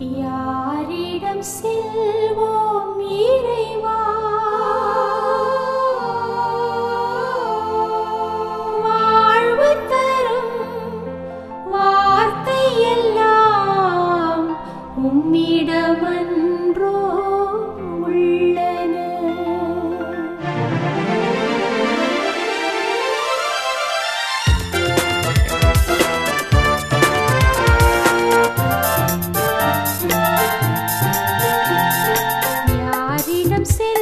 யாரிடம் செல்வோம் இறைவா? வாழ்வு தரும் வார்த்தை எல்லாம் உம்மிடமன்றோ யாரிடம்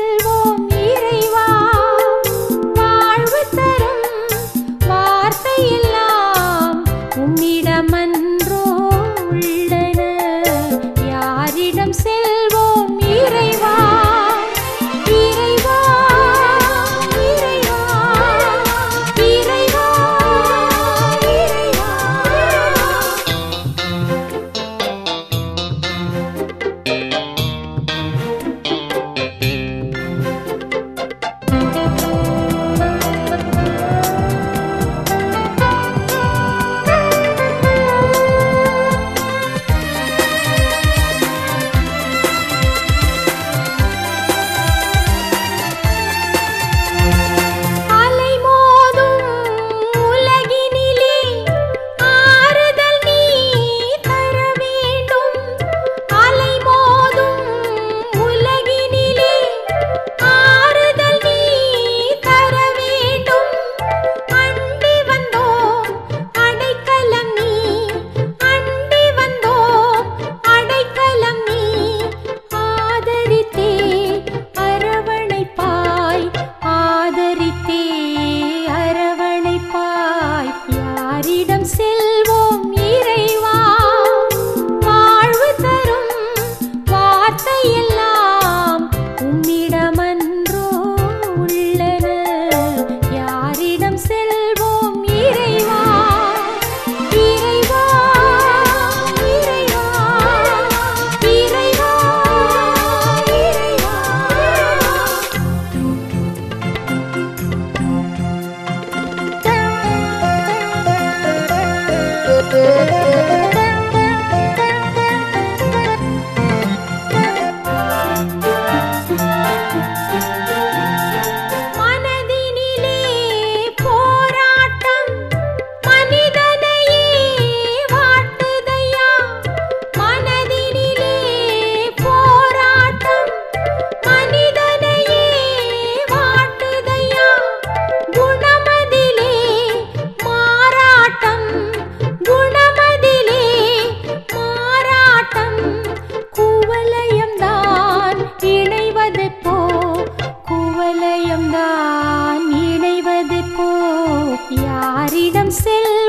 யாரிடம் செல்ல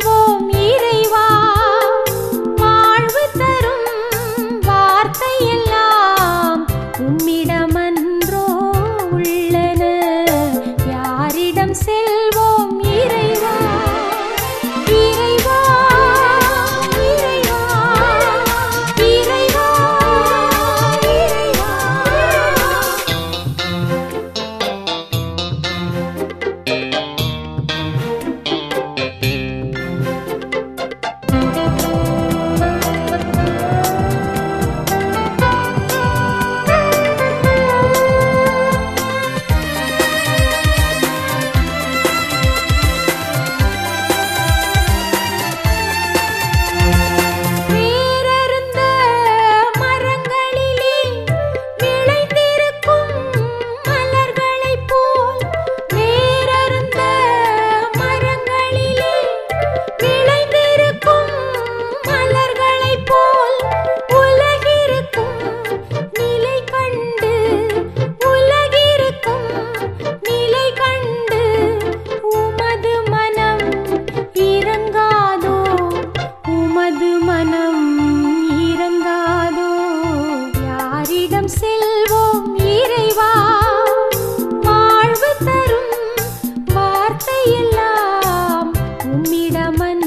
मन